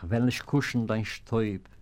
Ich will nicht kuschen dein Stäub,